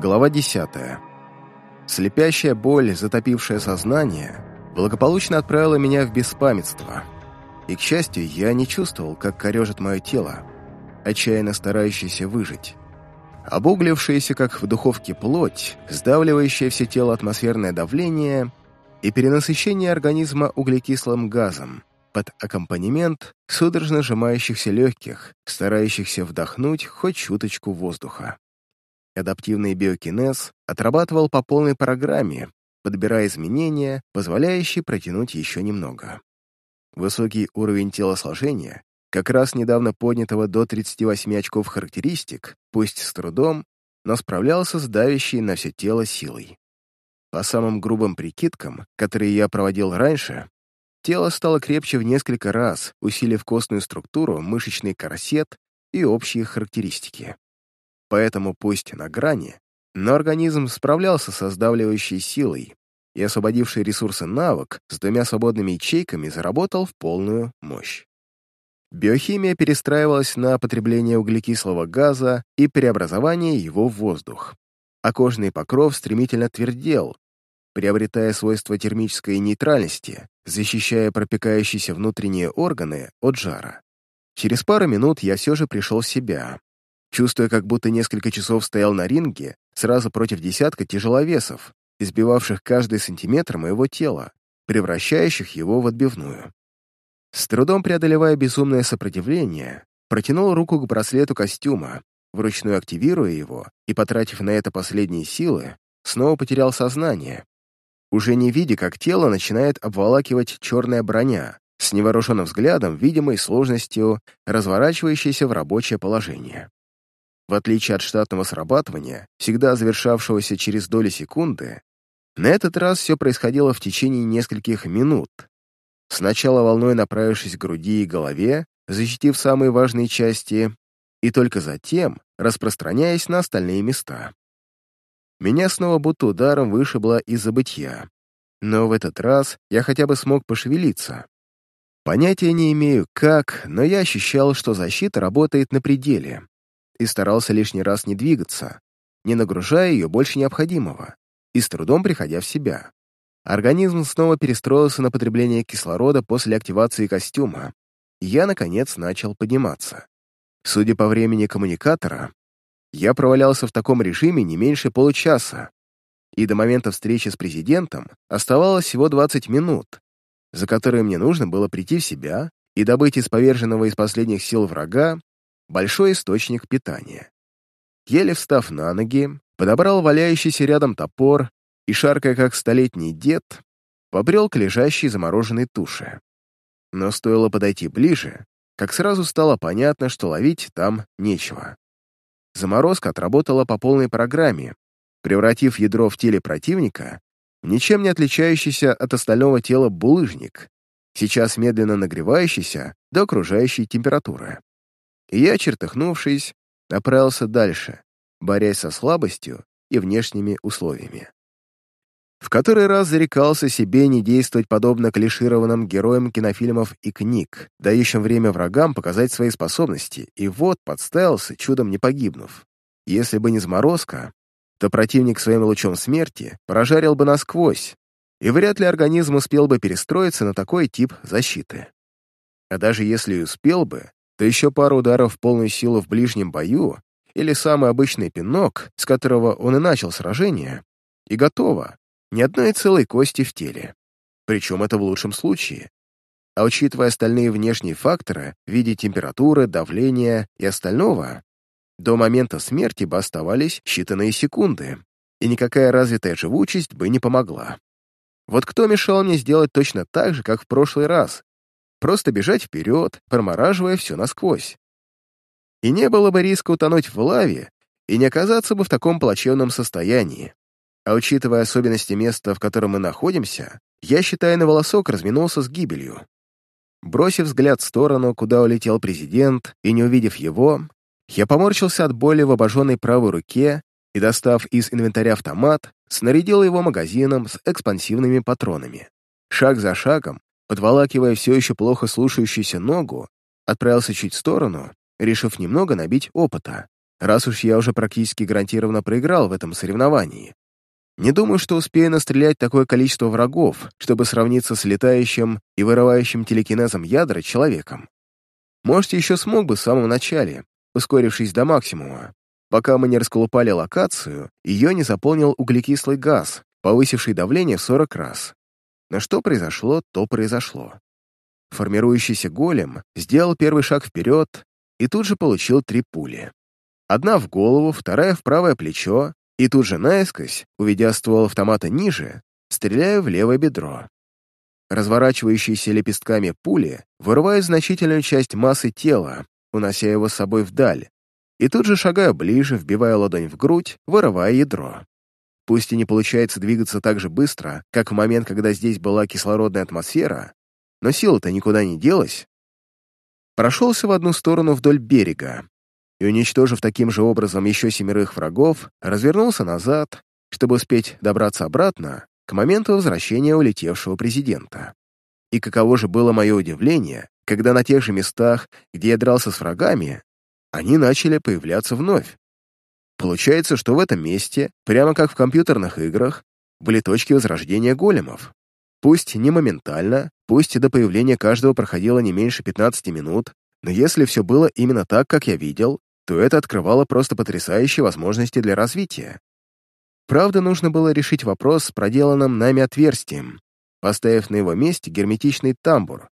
Глава 10. Слепящая боль, затопившая сознание, благополучно отправила меня в беспамятство. И, к счастью, я не чувствовал, как корежит мое тело, отчаянно старающееся выжить. Обуглившаяся, как в духовке, плоть, сдавливающее все тело атмосферное давление и перенасыщение организма углекислым газом под аккомпанемент судорожно сжимающихся легких, старающихся вдохнуть хоть чуточку воздуха. Адаптивный биокинез отрабатывал по полной программе, подбирая изменения, позволяющие протянуть еще немного. Высокий уровень телосложения, как раз недавно поднятого до 38 очков характеристик, пусть с трудом, но справлялся с давящей на все тело силой. По самым грубым прикидкам, которые я проводил раньше, тело стало крепче в несколько раз, усилив костную структуру, мышечный корсет и общие характеристики. Поэтому пусть на грани, но организм справлялся со сдавливающей силой, и освободивший ресурсы навык с двумя свободными ячейками заработал в полную мощь. Биохимия перестраивалась на потребление углекислого газа и преобразование его в воздух, а кожный покров стремительно твердел, приобретая свойства термической нейтральности, защищая пропекающиеся внутренние органы от жара. Через пару минут я все же пришел в себя, чувствуя, как будто несколько часов стоял на ринге сразу против десятка тяжеловесов, избивавших каждый сантиметр моего тела, превращающих его в отбивную. С трудом преодолевая безумное сопротивление, протянул руку к браслету костюма, вручную активируя его и, потратив на это последние силы, снова потерял сознание, уже не видя, как тело начинает обволакивать черная броня, с невооруженным взглядом, видимой сложностью, разворачивающейся в рабочее положение. В отличие от штатного срабатывания, всегда завершавшегося через доли секунды, на этот раз все происходило в течение нескольких минут. Сначала волной направившись к груди и голове, защитив самые важные части, и только затем распространяясь на остальные места. Меня снова будто ударом вышибло из забытья, но в этот раз я хотя бы смог пошевелиться. Понятия не имею, как, но я ощущал, что защита работает на пределе, и старался лишний раз не двигаться, не нагружая ее больше необходимого и с трудом приходя в себя. Организм снова перестроился на потребление кислорода после активации костюма, и я, наконец, начал подниматься. Судя по времени коммуникатора, я провалялся в таком режиме не меньше получаса, и до момента встречи с президентом оставалось всего 20 минут, за которые мне нужно было прийти в себя и добыть из поверженного из последних сил врага большой источник питания. Еле встав на ноги, подобрал валяющийся рядом топор и, шаркая как столетний дед, побрел к лежащей замороженной туше. Но стоило подойти ближе, как сразу стало понятно, что ловить там нечего. Заморозка отработала по полной программе, превратив ядро в теле противника в ничем не отличающийся от остального тела булыжник, сейчас медленно нагревающийся до окружающей температуры. И я, чертыхнувшись, направился дальше, борясь со слабостью и внешними условиями. В который раз зарекался себе не действовать подобно клишированным героям кинофильмов и книг, дающим время врагам показать свои способности, и вот подставился, чудом не погибнув. Если бы не заморозка, то противник своим лучом смерти прожарил бы насквозь, и вряд ли организм успел бы перестроиться на такой тип защиты. А даже если и успел бы, то еще пару ударов полную силу в ближнем бою или самый обычный пинок, с которого он и начал сражение, и готово, ни одной целой кости в теле. Причем это в лучшем случае. А учитывая остальные внешние факторы в виде температуры, давления и остального, до момента смерти бы оставались считанные секунды, и никакая развитая живучесть бы не помогла. Вот кто мешал мне сделать точно так же, как в прошлый раз? Просто бежать вперед, промораживая все насквозь и не было бы риска утонуть в лаве и не оказаться бы в таком плачевном состоянии. А учитывая особенности места, в котором мы находимся, я, считая на волосок, разминулся с гибелью. Бросив взгляд в сторону, куда улетел президент, и не увидев его, я поморщился от боли в обожженной правой руке и, достав из инвентаря автомат, снарядил его магазином с экспансивными патронами. Шаг за шагом, подволакивая все еще плохо слушающуюся ногу, отправился чуть в сторону решив немного набить опыта, раз уж я уже практически гарантированно проиграл в этом соревновании. Не думаю, что успею настрелять такое количество врагов, чтобы сравниться с летающим и вырывающим телекинезом ядра человеком. Может, еще смог бы в самом начале, ускорившись до максимума, пока мы не расколупали локацию, ее не заполнил углекислый газ, повысивший давление в 40 раз. Но что произошло, то произошло. Формирующийся голем сделал первый шаг вперед и тут же получил три пули. Одна в голову, вторая в правое плечо, и тут же наискось, уведя ствол автомата ниже, стреляю в левое бедро. Разворачивающиеся лепестками пули вырывают значительную часть массы тела, унося его с собой вдаль, и тут же шагаю ближе, вбивая ладонь в грудь, вырывая ядро. Пусть и не получается двигаться так же быстро, как в момент, когда здесь была кислородная атмосфера, но сила-то никуда не делась. Прошелся в одну сторону вдоль берега и, уничтожив таким же образом еще семерых врагов, развернулся назад, чтобы успеть добраться обратно к моменту возвращения улетевшего президента. И каково же было мое удивление, когда на тех же местах, где я дрался с врагами, они начали появляться вновь. Получается, что в этом месте, прямо как в компьютерных играх, были точки возрождения големов. Пусть не моментально, пусть до появления каждого проходило не меньше 15 минут, но если все было именно так, как я видел, то это открывало просто потрясающие возможности для развития. Правда, нужно было решить вопрос с проделанным нами отверстием, поставив на его месте герметичный тамбур,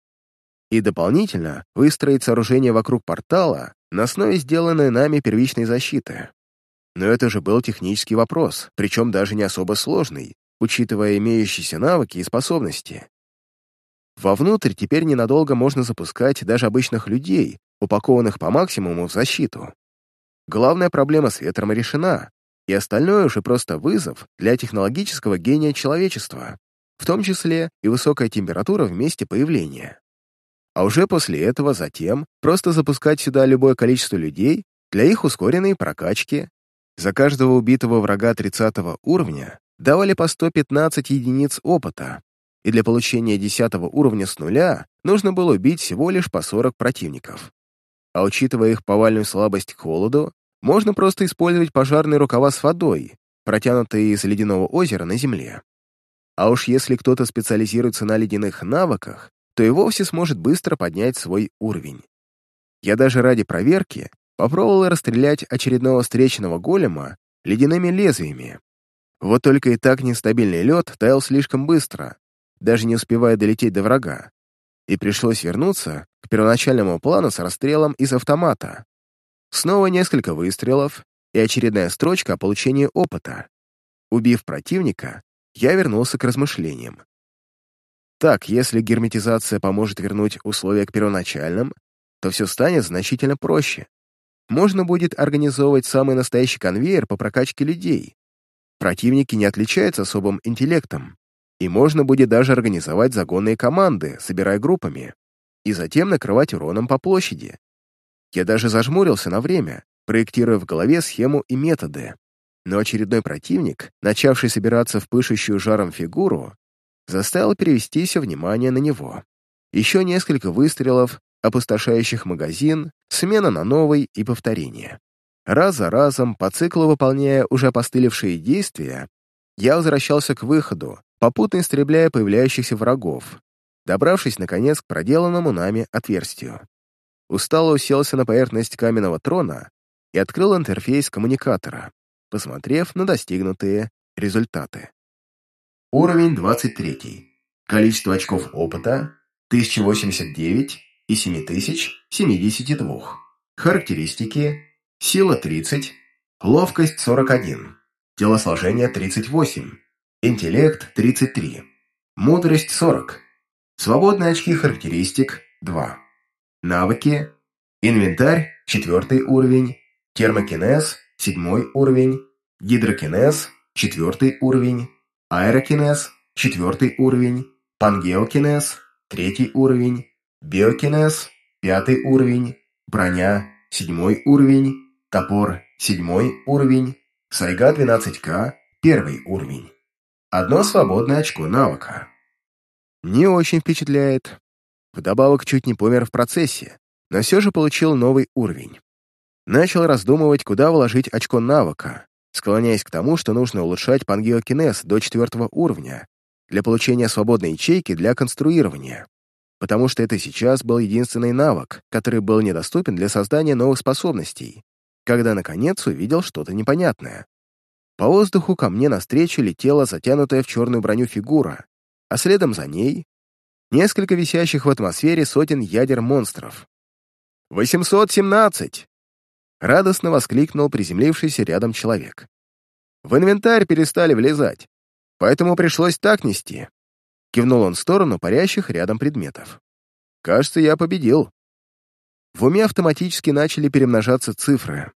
и дополнительно выстроить сооружение вокруг портала на основе сделанной нами первичной защиты. Но это же был технический вопрос, причем даже не особо сложный, учитывая имеющиеся навыки и способности. Вовнутрь теперь ненадолго можно запускать даже обычных людей, упакованных по максимуму в защиту. Главная проблема с ветром решена, и остальное уже просто вызов для технологического гения человечества, в том числе и высокая температура в месте появления. А уже после этого затем просто запускать сюда любое количество людей для их ускоренной прокачки. За каждого убитого врага 30 уровня давали по 115 единиц опыта, и для получения 10 уровня с нуля нужно было убить всего лишь по 40 противников. А учитывая их повальную слабость к холоду, можно просто использовать пожарные рукава с водой, протянутые из ледяного озера на земле. А уж если кто-то специализируется на ледяных навыках, то и вовсе сможет быстро поднять свой уровень. Я даже ради проверки попробовал расстрелять очередного встречного голема ледяными лезвиями. Вот только и так нестабильный лед таял слишком быстро, даже не успевая долететь до врага, и пришлось вернуться к первоначальному плану с расстрелом из автомата. Снова несколько выстрелов и очередная строчка о получении опыта. Убив противника, я вернулся к размышлениям. Так, если герметизация поможет вернуть условия к первоначальным, то все станет значительно проще. Можно будет организовывать самый настоящий конвейер по прокачке людей. Противники не отличаются особым интеллектом, и можно будет даже организовать загонные команды, собирая группами, и затем накрывать уроном по площади. Я даже зажмурился на время, проектируя в голове схему и методы. Но очередной противник, начавший собираться в пышущую жаром фигуру, заставил перевести все внимание на него. Еще несколько выстрелов, опустошающих магазин, смена на новый и повторение. Раз за разом, по циклу выполняя уже постылившие действия, я возвращался к выходу, попутно истребляя появляющихся врагов, добравшись, наконец, к проделанному нами отверстию устало уселся на поверхность каменного трона и открыл интерфейс коммуникатора, посмотрев на достигнутые результаты. Уровень 23. Количество очков опыта 1089 и 7072. Характеристики. Сила 30, ловкость 41, телосложение 38, интеллект 33, мудрость 40, свободные очки характеристик 2. Навыки. Инвентарь – четвертый уровень. Термокинез – седьмой уровень. Гидрокинез – четвертый уровень. Аэрокинез – четвертый уровень. Пангеокинез – третий уровень. Биокинез – пятый уровень. Броня – седьмой уровень. Топор – седьмой уровень. Сайга 12К – первый уровень. Одно свободное очко навыка. Не очень впечатляет. Вдобавок чуть не помер в процессе, но все же получил новый уровень. начал раздумывать, куда вложить очко навыка, склоняясь к тому, что нужно улучшать пангеокинез до четвертого уровня для получения свободной ячейки для конструирования, потому что это сейчас был единственный навык, который был недоступен для создания новых способностей, когда, наконец, увидел что-то непонятное. По воздуху ко мне навстречу летела затянутая в черную броню фигура, а следом за ней — несколько висящих в атмосфере сотен ядер монстров. «817!» — радостно воскликнул приземлившийся рядом человек. «В инвентарь перестали влезать, поэтому пришлось так нести». Кивнул он в сторону парящих рядом предметов. «Кажется, я победил». В уме автоматически начали перемножаться цифры.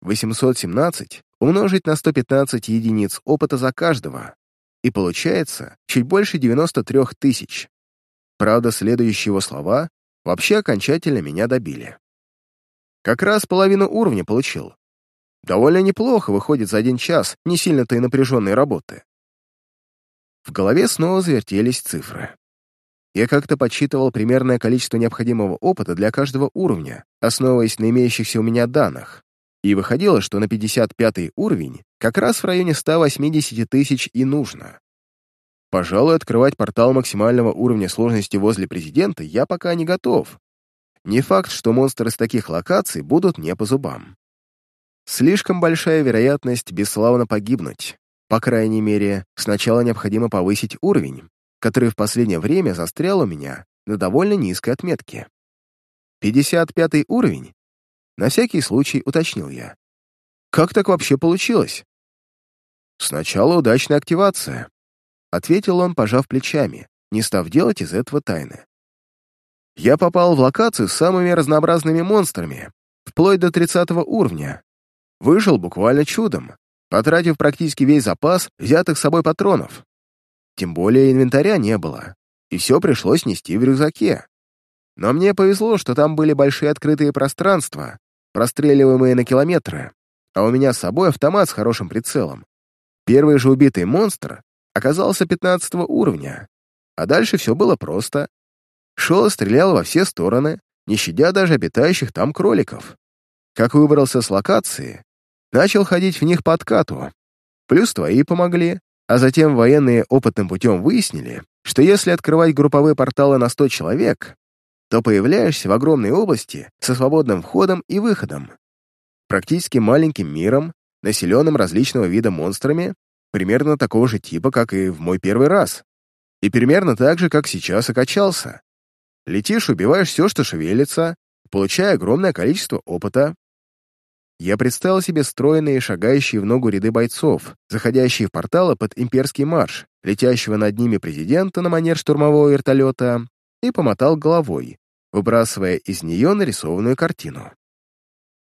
817 умножить на 115 единиц опыта за каждого, и получается чуть больше 93 тысяч. Правда, следующие его слова вообще окончательно меня добили. Как раз половину уровня получил. Довольно неплохо выходит за один час не сильно-то и напряженной работы. В голове снова завертелись цифры. Я как-то подсчитывал примерное количество необходимого опыта для каждого уровня, основываясь на имеющихся у меня данных. И выходило, что на 55 уровень как раз в районе 180 тысяч и нужно. Пожалуй, открывать портал максимального уровня сложности возле президента я пока не готов. Не факт, что монстры с таких локаций будут мне по зубам. Слишком большая вероятность бесславно погибнуть. По крайней мере, сначала необходимо повысить уровень, который в последнее время застрял у меня на довольно низкой отметке. 55 уровень на всякий случай уточнил я. «Как так вообще получилось?» «Сначала удачная активация», — ответил он, пожав плечами, не став делать из этого тайны. «Я попал в локацию с самыми разнообразными монстрами, вплоть до 30 уровня. Выжил буквально чудом, потратив практически весь запас взятых с собой патронов. Тем более инвентаря не было, и все пришлось нести в рюкзаке. Но мне повезло, что там были большие открытые пространства, простреливаемые на километры, а у меня с собой автомат с хорошим прицелом. Первый же убитый монстр оказался 15 уровня, а дальше все было просто. Шел и стрелял во все стороны, не щадя даже обитающих там кроликов. Как выбрался с локации, начал ходить в них по откату. Плюс твои помогли, а затем военные опытным путем выяснили, что если открывать групповые порталы на 100 человек, то появляешься в огромной области со свободным входом и выходом. Практически маленьким миром, населенным различного вида монстрами, примерно такого же типа, как и в мой первый раз. И примерно так же, как сейчас окачался. Летишь, убиваешь все, что шевелится, получая огромное количество опыта. Я представил себе стройные, шагающие в ногу ряды бойцов, заходящие в порталы под имперский марш, летящего над ними президента на манер штурмового вертолета, и помотал головой, выбрасывая из нее нарисованную картину.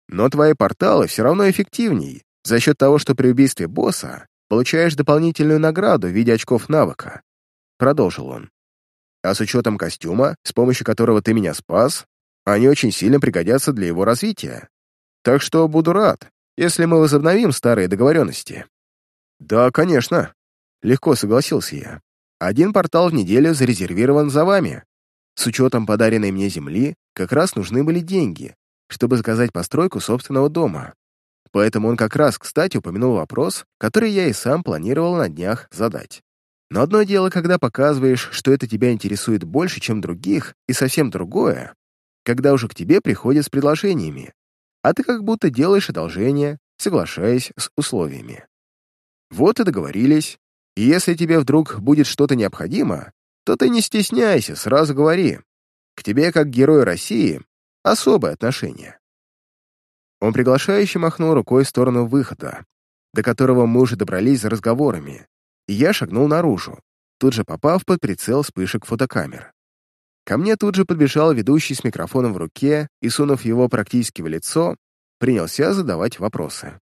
Но твои порталы все равно эффективней за счет того, что при убийстве босса получаешь дополнительную награду в виде очков навыка. Продолжил он. А с учетом костюма, с помощью которого ты меня спас, они очень сильно пригодятся для его развития. Так что буду рад, если мы возобновим старые договоренности. Да, конечно. Легко согласился я. Один портал в неделю зарезервирован за вами, с учетом подаренной мне земли, как раз нужны были деньги, чтобы заказать постройку собственного дома. Поэтому он как раз, кстати, упомянул вопрос, который я и сам планировал на днях задать. Но одно дело, когда показываешь, что это тебя интересует больше, чем других, и совсем другое, когда уже к тебе приходят с предложениями, а ты как будто делаешь одолжение, соглашаясь с условиями. Вот и договорились, и если тебе вдруг будет что-то необходимо, то ты не стесняйся, сразу говори. К тебе, как герою России, особое отношение». Он приглашающе махнул рукой в сторону выхода, до которого мы уже добрались за разговорами, и я шагнул наружу, тут же попав под прицел вспышек фотокамер. Ко мне тут же подбежал ведущий с микрофоном в руке и, сунув его практически в лицо, принялся задавать вопросы.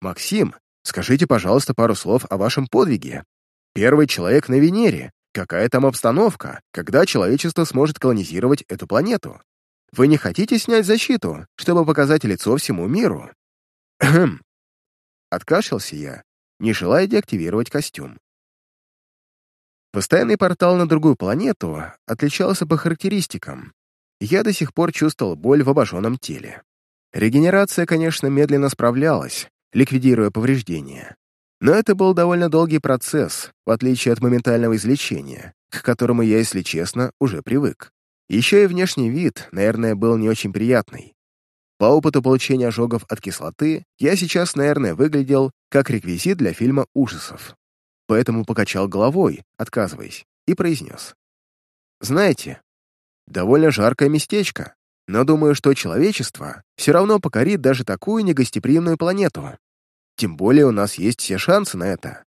«Максим, скажите, пожалуйста, пару слов о вашем подвиге. Первый человек на Венере, Какая там обстановка, когда человечество сможет колонизировать эту планету? Вы не хотите снять защиту, чтобы показать лицо всему миру? Откашлялся я, не желая деактивировать костюм. Постоянный портал на другую планету отличался по характеристикам. Я до сих пор чувствовал боль в обожженном теле. Регенерация, конечно, медленно справлялась, ликвидируя повреждения. Но это был довольно долгий процесс, в отличие от моментального излечения, к которому я, если честно, уже привык. Еще и внешний вид, наверное, был не очень приятный. По опыту получения ожогов от кислоты, я сейчас, наверное, выглядел как реквизит для фильма ужасов. Поэтому покачал головой, отказываясь, и произнес. «Знаете, довольно жаркое местечко, но думаю, что человечество все равно покорит даже такую негостеприимную планету. Тем более у нас есть все шансы на это.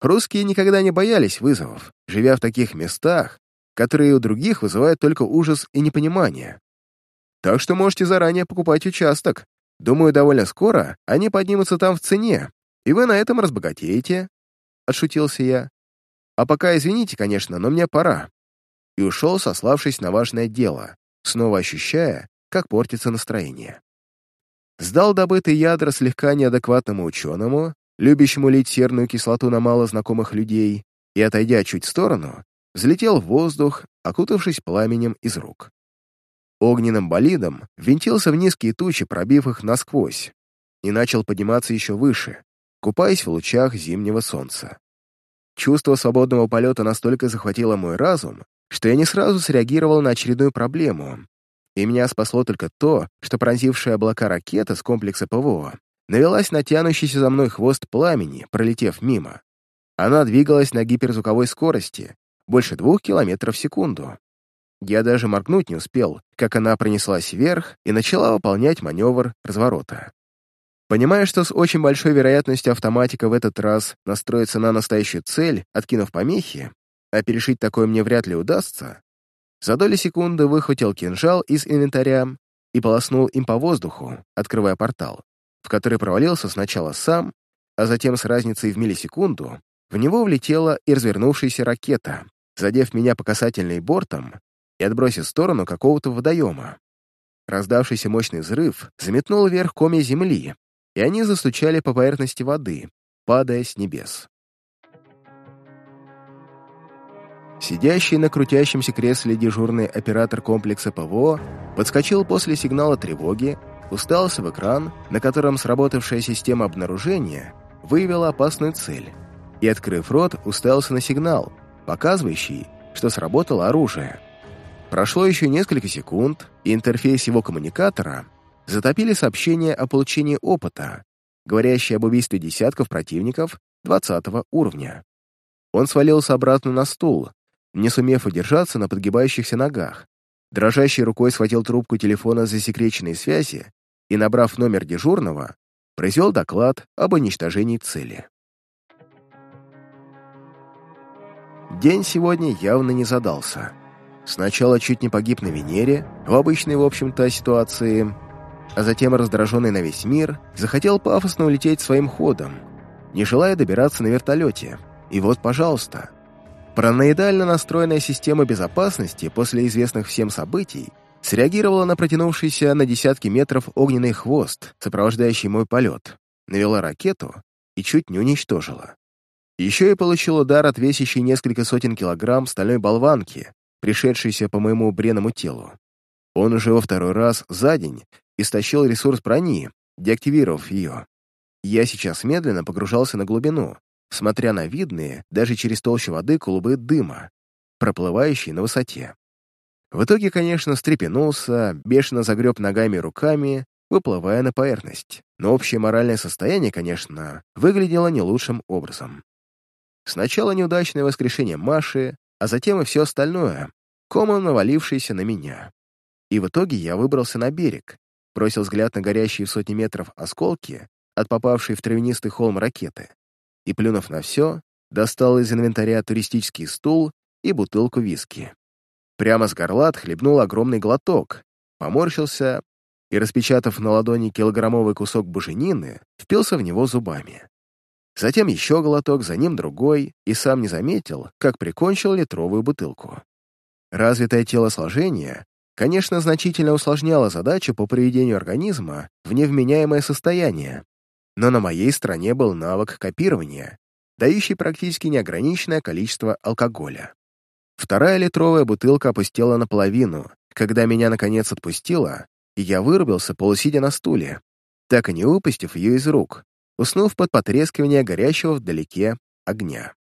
Русские никогда не боялись вызовов, живя в таких местах, которые у других вызывают только ужас и непонимание. Так что можете заранее покупать участок. Думаю, довольно скоро они поднимутся там в цене, и вы на этом разбогатеете», — отшутился я. «А пока извините, конечно, но мне пора». И ушел, сославшись на важное дело, снова ощущая, как портится настроение. Сдал добытые ядра слегка неадекватному ученому, любящему лить серную кислоту на мало знакомых людей, и, отойдя чуть в сторону, взлетел в воздух, окутавшись пламенем из рук. Огненным болидом винтился в низкие тучи, пробив их насквозь, и начал подниматься еще выше, купаясь в лучах зимнего солнца. Чувство свободного полета настолько захватило мой разум, что я не сразу среагировал на очередную проблему, и меня спасло только то, что пронзившая облака ракета с комплекса ПВО навелась на тянущийся за мной хвост пламени, пролетев мимо. Она двигалась на гиперзвуковой скорости, больше двух километров в секунду. Я даже моргнуть не успел, как она пронеслась вверх и начала выполнять маневр разворота. Понимая, что с очень большой вероятностью автоматика в этот раз настроится на настоящую цель, откинув помехи, а перешить такое мне вряд ли удастся, за доли секунды выхватил кинжал из инвентаря и полоснул им по воздуху, открывая портал, в который провалился сначала сам, а затем с разницей в миллисекунду в него влетела и развернувшаяся ракета, задев меня по касательной бортом и отбросив в сторону какого-то водоема. Раздавшийся мощный взрыв заметнул вверх коми земли, и они застучали по поверхности воды, падая с небес. Сидящий на крутящемся кресле дежурный оператор комплекса ПВО подскочил после сигнала тревоги, устался в экран, на котором сработавшая система обнаружения выявила опасную цель, и, открыв рот, уставился на сигнал, показывающий, что сработало оружие. Прошло еще несколько секунд, и интерфейс его коммуникатора затопили сообщение о получении опыта, говорящее об убийстве десятков противников 20 уровня. Он свалился обратно на стул, не сумев удержаться на подгибающихся ногах. Дрожащей рукой схватил трубку телефона засекреченной связи и, набрав номер дежурного, произвел доклад об уничтожении цели. День сегодня явно не задался. Сначала чуть не погиб на Венере, в обычной, в общем-то, ситуации, а затем, раздраженный на весь мир, захотел пафосно улететь своим ходом, не желая добираться на вертолете. И вот, пожалуйста, Параноидально настроенная система безопасности после известных всем событий среагировала на протянувшийся на десятки метров огненный хвост, сопровождающий мой полет, навела ракету и чуть не уничтожила. Еще и получил удар от весящей несколько сотен килограмм стальной болванки, пришедшейся по моему бренному телу. Он уже во второй раз за день истощил ресурс брони, деактивировав ее. Я сейчас медленно погружался на глубину, смотря на видные, даже через толщу воды, клубы дыма, проплывающие на высоте. В итоге, конечно, встрепенулся, бешено загреб ногами и руками, выплывая на поверхность. Но общее моральное состояние, конечно, выглядело не лучшим образом. Сначала неудачное воскрешение Маши, а затем и все остальное, комом навалившееся на меня. И в итоге я выбрался на берег, бросил взгляд на горящие в сотни метров осколки от попавшей в травянистый холм ракеты и, плюнув на все, достал из инвентаря туристический стул и бутылку виски. Прямо с горла отхлебнул огромный глоток, поморщился и, распечатав на ладони килограммовый кусок буженины, впился в него зубами. Затем еще глоток, за ним другой, и сам не заметил, как прикончил литровую бутылку. Развитое телосложение, конечно, значительно усложняло задачу по приведению организма в невменяемое состояние, но на моей стороне был навык копирования, дающий практически неограниченное количество алкоголя. Вторая литровая бутылка опустела наполовину, когда меня наконец отпустила, и я вырубился, полусидя на стуле, так и не выпустив ее из рук, уснув под потрескивание горящего вдалеке огня.